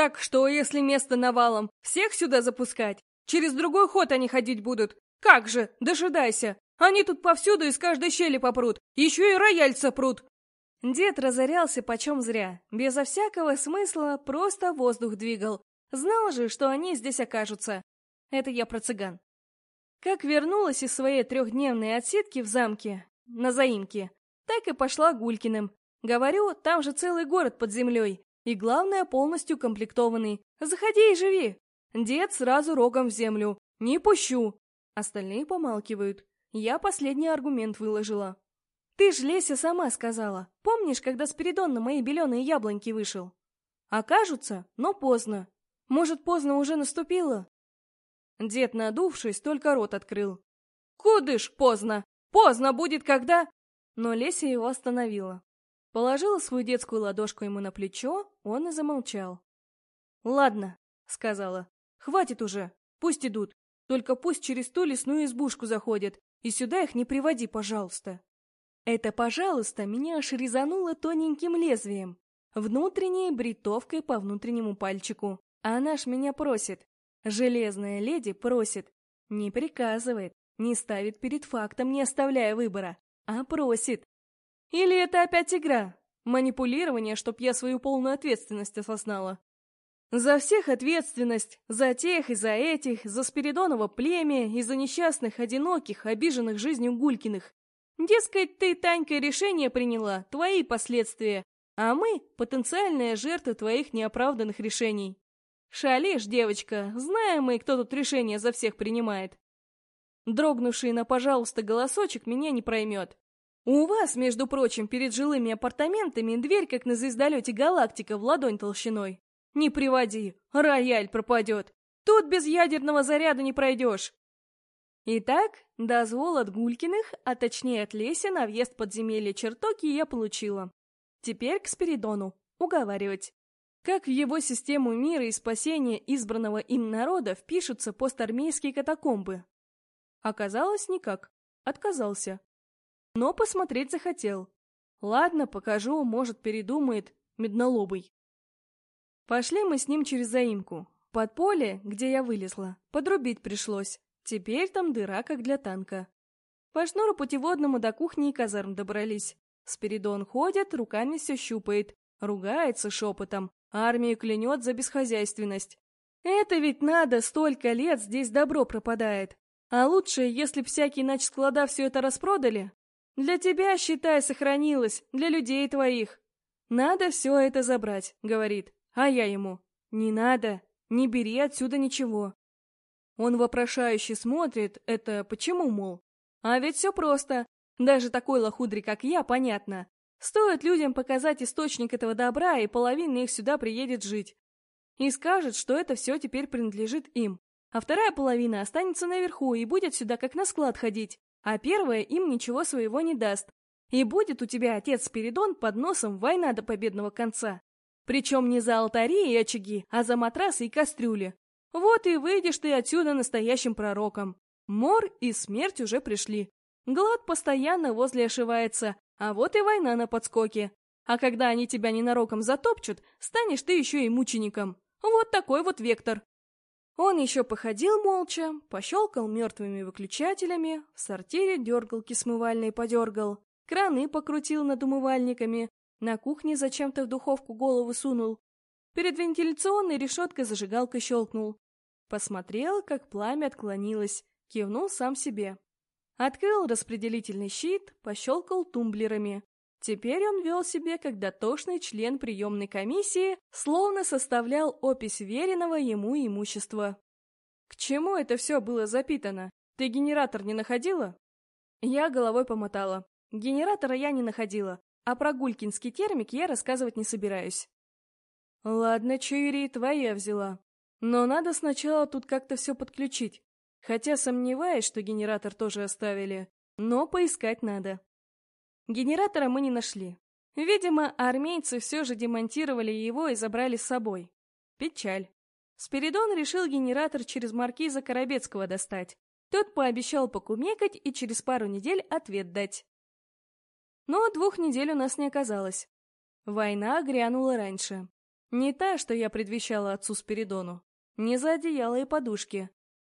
Так что, если место навалом, всех сюда запускать? Через другой ход они ходить будут. Как же, дожидайся. Они тут повсюду из каждой щели попрут. Еще и рояль сопрут. Дед разорялся почем зря. Безо всякого смысла просто воздух двигал. Знал же, что они здесь окажутся. Это я про цыган. Как вернулась из своей трехдневной отсидки в замке, на заимке, так и пошла Гулькиным. Говорю, там же целый город под землей. И главное, полностью комплектованный. Заходи и живи. Дед сразу рогом в землю. Не пущу. Остальные помалкивают. Я последний аргумент выложила. Ты ж, Леся, сама сказала. Помнишь, когда Спиридон на мои беленые яблоньки вышел? Окажутся, но поздно. Может, поздно уже наступило? Дед, надувшись, только рот открыл. Кудыш поздно! Поздно будет, когда... Но Леся его остановила. Положила свою детскую ладошку ему на плечо, он и замолчал. «Ладно», — сказала, — «хватит уже, пусть идут, только пусть через ту лесную избушку заходят, и сюда их не приводи, пожалуйста». Это «пожалуйста» меня аж резануло тоненьким лезвием, внутренней бритовкой по внутреннему пальчику. А она ж меня просит. Железная леди просит. Не приказывает, не ставит перед фактом, не оставляя выбора, а просит. Или это опять игра? Манипулирование, чтоб я свою полную ответственность осознала. За всех ответственность, за тех и за этих, за Спиридоново племя и за несчастных, одиноких, обиженных жизнью Гулькиных. Дескать, ты, Танька, решение приняла, твои последствия, а мы — потенциальные жертвы твоих неоправданных решений. Шалишь, девочка, знаем мы, кто тут решение за всех принимает. Дрогнувший на «пожалуйста» голосочек меня не проймет. У вас, между прочим, перед жилыми апартаментами дверь, как на звездолете «Галактика» в ладонь толщиной. Не приводи, рояль пропадет. Тут без ядерного заряда не пройдешь. Итак, дозвол от Гулькиных, а точнее от Леси на въезд подземелья чертоки я получила. Теперь к Спиридону. Уговаривать. Как в его систему мира и спасения избранного им народа впишутся постармейские катакомбы? Оказалось, никак. Отказался но посмотреть захотел. Ладно, покажу, может, передумает, меднолобый. Пошли мы с ним через заимку. Под поле, где я вылезла, подрубить пришлось. Теперь там дыра, как для танка. По шнуру путеводному до кухни и казарм добрались. Спиридон ходит, руками все щупает, ругается шепотом, армию клянет за бесхозяйственность. Это ведь надо, столько лет здесь добро пропадает. А лучше, если б всякие нач склада все это распродали, для тебя, считай, сохранилось, для людей твоих. Надо все это забрать, говорит. А я ему. Не надо, не бери отсюда ничего. Он вопрошающе смотрит, это почему, мол? А ведь все просто. Даже такой лохудри, как я, понятно. Стоит людям показать источник этого добра, и половина их сюда приедет жить. И скажет, что это все теперь принадлежит им. А вторая половина останется наверху и будет сюда как на склад ходить а первое им ничего своего не даст. И будет у тебя отец Спиридон под носом война до победного конца. Причем не за алтари и очаги, а за матрасы и кастрюли. Вот и выйдешь ты отсюда настоящим пророком. Мор и смерть уже пришли. Глад постоянно возле ошивается, а вот и война на подскоке. А когда они тебя ненароком затопчут, станешь ты еще и мучеником. Вот такой вот вектор. Он еще походил молча, пощелкал мертвыми выключателями, в сортире дергалки смывальной подергал, краны покрутил над умывальниками, на кухне зачем-то в духовку голову сунул. Перед вентиляционной решеткой зажигалка щелкнул. Посмотрел, как пламя отклонилось, кивнул сам себе. Открыл распределительный щит, пощелкал тумблерами. Теперь он вел себя как дотошный член приемной комиссии, словно составлял опись веренного ему имущества. К чему это все было запитано? Ты генератор не находила? Я головой помотала. Генератора я не находила, а про гулькинский термик я рассказывать не собираюсь. Ладно, Чуири, твоя взяла. Но надо сначала тут как-то все подключить. Хотя сомневаюсь, что генератор тоже оставили. Но поискать надо. Генератора мы не нашли. Видимо, армейцы все же демонтировали его и забрали с собой. Печаль. Спиридон решил генератор через маркиза Коробецкого достать. Тот пообещал покумекать и через пару недель ответ дать. Но двух недель у нас не оказалось. Война грянула раньше. Не та, что я предвещала отцу Спиридону. Не за одеяло и подушки.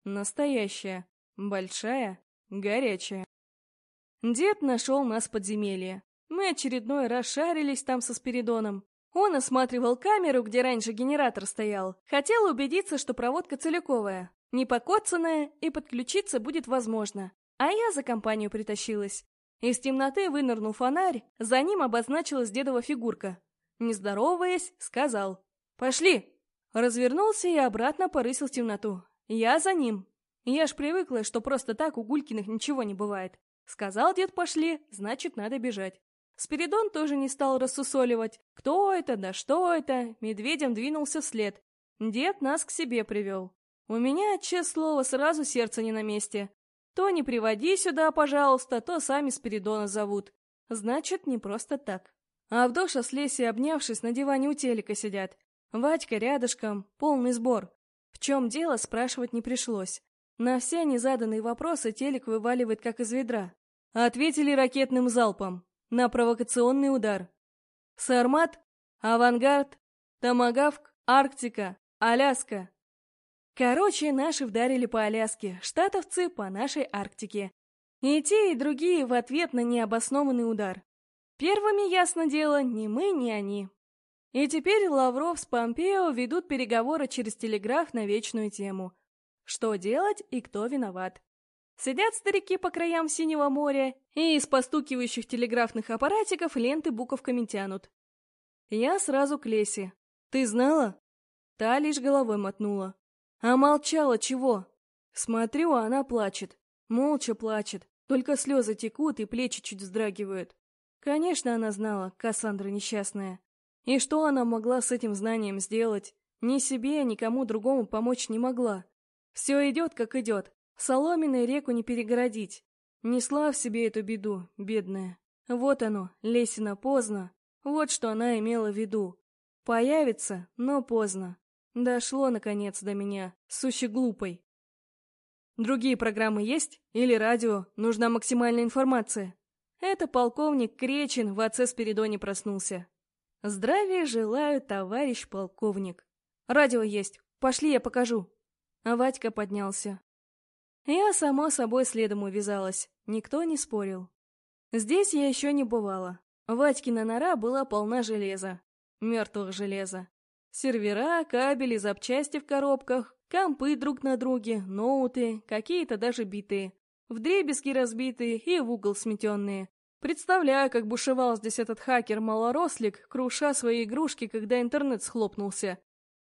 Настоящая, большая, горячая. Дед нашел нас в подземелье. Мы очередной раз шарились там со Спиридоном. Он осматривал камеру, где раньше генератор стоял. Хотел убедиться, что проводка целиковая, не покоцанная, и подключиться будет возможно. А я за компанию притащилась. Из темноты вынырнул фонарь, за ним обозначилась дедова фигурка. Не здороваясь, сказал «Пошли!» Развернулся и обратно порысил в темноту. Я за ним. Я ж привыкла, что просто так у Гулькиных ничего не бывает. Сказал дед «пошли», значит, надо бежать. Спиридон тоже не стал рассусоливать. Кто это, да что это? Медведем двинулся вслед. Дед нас к себе привел. У меня, честное слово, сразу сердце не на месте. То не приводи сюда, пожалуйста, то сами Спиридона зовут. Значит, не просто так. Авдоша с Лесей, обнявшись, на диване у телека сидят. Вадька рядышком, полный сбор. В чем дело, спрашивать не пришлось. На все незаданные вопросы телек вываливает как из ведра. Ответили ракетным залпом. На провокационный удар. Сармат, Авангард, Томагавк, Арктика, Аляска. Короче, наши вдарили по Аляске, штатовцы по нашей Арктике. И те, и другие в ответ на необоснованный удар. Первыми, ясно дело, ни мы, ни они. И теперь Лавров с Помпео ведут переговоры через телеграф на вечную тему. Что делать и кто виноват. Сидят старики по краям Синего моря и из постукивающих телеграфных аппаратиков ленты буковками тянут. Я сразу к Лесе. «Ты знала?» Та лишь головой мотнула. А молчала чего? Смотрю, она плачет. Молча плачет. Только слезы текут и плечи чуть вздрагивают. Конечно, она знала, Кассандра несчастная. И что она могла с этим знанием сделать? Ни себе, ни кому другому помочь не могла. Все идет, как идет. Соломенной реку не перегородить. Несла в себе эту беду, бедная. Вот оно, Лесина поздно. Вот что она имела в виду. Появится, но поздно. Дошло, наконец, до меня, сущей глупой. Другие программы есть? Или радио? Нужна максимальная информация. Это полковник Кречин в отце Спиридоне проснулся. Здравия желаю, товарищ полковник. Радио есть. Пошли, я покажу. А Вадька поднялся. Я, само собой, следом увязалась. Никто не спорил. Здесь я еще не бывала. Вадькина нора была полна железа. Мертвых железа. Сервера, кабели, запчасти в коробках, компы друг на друге, ноуты, какие-то даже битые. Вдребезги разбитые и в угол сметенные. Представляю, как бушевал здесь этот хакер-малорослик, круша свои игрушки, когда интернет схлопнулся.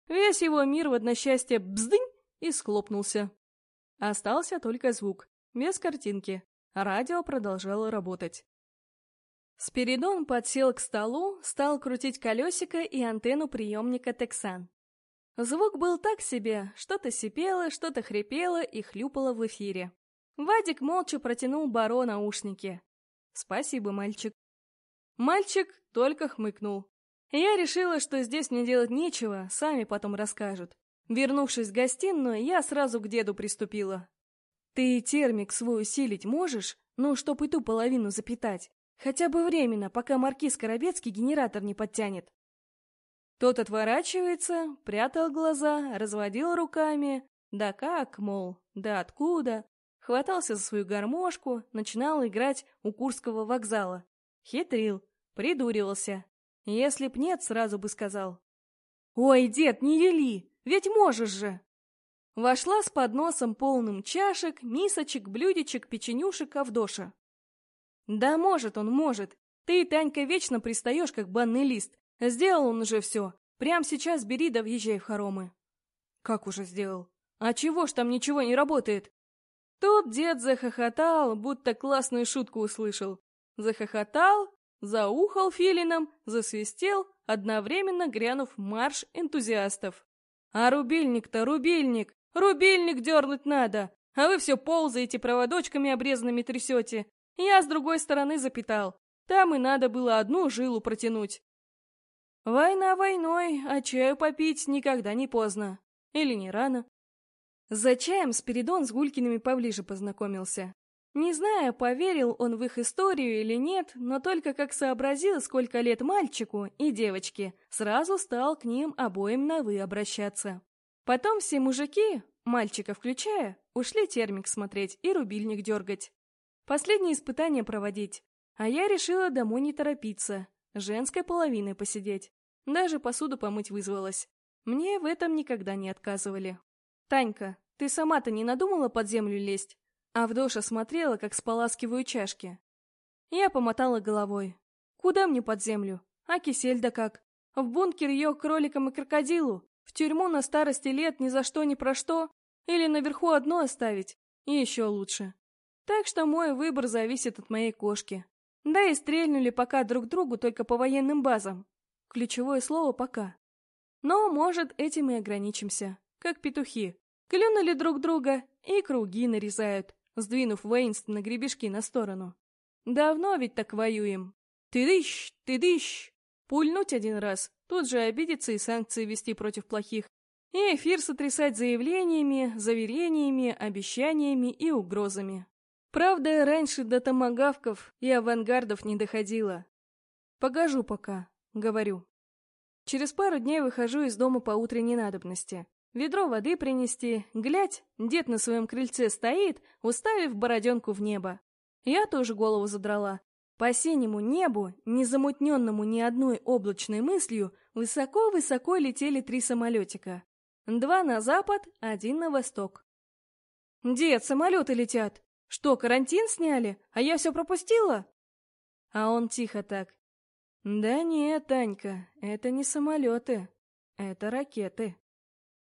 Весь его мир в односчастье бздынь и схлопнулся. Остался только звук, без картинки. Радио продолжало работать. Спиридон подсел к столу, стал крутить колесико и антенну приемника Тексан. Звук был так себе, что-то сипело, что-то хрипело и хлюпало в эфире. Вадик молча протянул Баро наушники. «Спасибо, мальчик». Мальчик только хмыкнул. Я решила, что здесь мне делать нечего, сами потом расскажут. Вернувшись в гостиную, я сразу к деду приступила. «Ты термик свой усилить можешь? Ну, чтоб и ту половину запитать. Хотя бы временно, пока маркиз Коробецкий генератор не подтянет. Тот отворачивается, прятал глаза, разводил руками. Да как, мол, да откуда? Хватался за свою гармошку, начинал играть у Курского вокзала. Хитрил, придуривался. Если б нет, сразу бы сказал. «Ой, дед, не вели, ведь можешь же!» Вошла с подносом полным чашек, мисочек, блюдечек, печенюшек Авдоша. Да может он, может. Ты, Танька, вечно пристаешь, как банный лист. Сделал он уже все. Прям сейчас бери да въезжай в хоромы. Как уже сделал? А чего ж там ничего не работает? Тут дед захохотал, будто классную шутку услышал. Захохотал, заухал филином, засвистел, одновременно грянув марш энтузиастов. А рубильник-то рубильник! Рубильник дернуть надо! А вы все ползаете, проводочками обрезанными трясете. Я с другой стороны запитал. Там и надо было одну жилу протянуть. Война войной, а чаю попить никогда не поздно. Или не рано. За чаем Спиридон с Гулькиными поближе познакомился. Не знаю, поверил он в их историю или нет, но только как сообразил, сколько лет мальчику и девочке, сразу стал к ним обоим на «вы» обращаться. Потом все мужики, мальчика включая, ушли термик смотреть и рубильник дергать. Последнее испытание проводить. А я решила домой не торопиться, женской половиной посидеть. Даже посуду помыть вызвалась. Мне в этом никогда не отказывали. «Танька, ты сама-то не надумала под землю лезть?» Авдоша смотрела, как споласкиваю чашки. Я помотала головой. «Куда мне под землю? А кисель да как? В бункер ее кроликам и крокодилу? В тюрьму на старости лет ни за что ни про что? Или наверху одно оставить? И еще лучше. Так что мой выбор зависит от моей кошки. Да и стрельнули пока друг другу только по военным базам. Ключевое слово «пока». Но, может, этим и ограничимся. Как петухи. Клюнули друг друга и круги нарезают, сдвинув воинственно гребешки на сторону. Давно ведь так воюем. Ты дыщ. Пульнуть один раз, тут же обидеться и санкции вести против плохих. И эфир сотрясать заявлениями, заверениями, обещаниями и угрозами. Правда, раньше до томагавков и авангардов не доходило. Погожу пока, говорю. Через пару дней выхожу из дома по утренней надобности. Ведро воды принести, глядь, дед на своем крыльце стоит, уставив бороденку в небо. Я тоже голову задрала. По синему небу, не замутненному ни одной облачной мыслью, высоко-высоко летели три самолетика. Два на запад, один на восток. «Дед, самолеты летят! Что, карантин сняли? А я все пропустила?» А он тихо так. «Да нет, Танька, это не самолеты, это ракеты».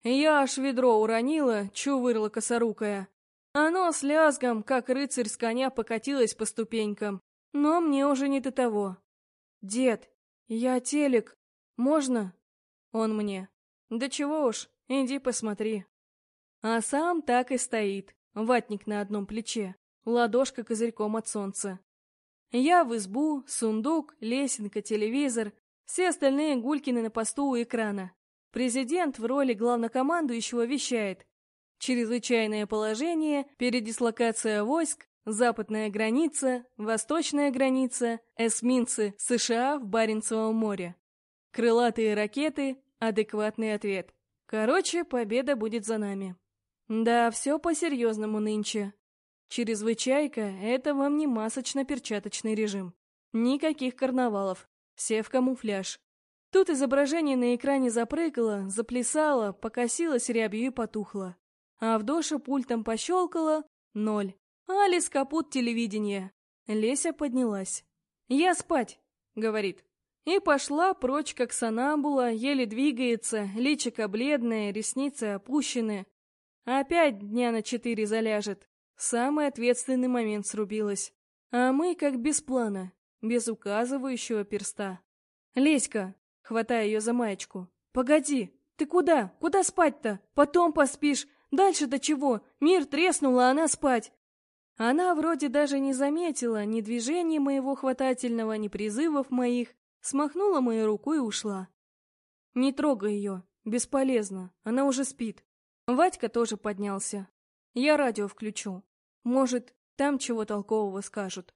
Я аж ведро уронила, чувырла косорукая. Оно с лязгом, как рыцарь с коня, покатилось по ступенькам. Но мне уже не до того. «Дед, я телек. Можно?» Он мне. «Да чего уж, иди посмотри». А сам так и стоит, ватник на одном плече, ладошка козырьком от солнца. Я в избу, сундук, лесенка, телевизор, все остальные гулькины на посту у экрана. Президент в роли главнокомандующего вещает «Чрезвычайное положение, передислокация войск, западная граница, восточная граница, эсминцы США в Баренцевом море». Крылатые ракеты, адекватный ответ. Короче, победа будет за нами. Да, все по-серьезному нынче. Чрезвычайка — это вам не масочно-перчаточный режим. Никаких карнавалов. Все в камуфляж. Тут изображение на экране запрыгало, заплясало, покосилось рябью и потухло. А Авдоша пультом пощелкала — ноль. Алис капут телевидения. Леся поднялась. «Я спать», — говорит. И пошла прочь, как сонамбула, еле двигается, личико бледное, ресницы опущены. Опять дня на четыре заляжет. Самый ответственный момент срубилась. А мы как без плана, без указывающего перста. «Леська, хватая ее за маечку. «Погоди! Ты куда? Куда спать-то? Потом поспишь. Дальше-то чего? Мир треснул, а она спать!» Она вроде даже не заметила ни движения моего хватательного, ни призывов моих, смахнула мою руку и ушла. «Не трогай ее, бесполезно, она уже спит». Вадька тоже поднялся. «Я радио включу. Может, там чего толкового скажут».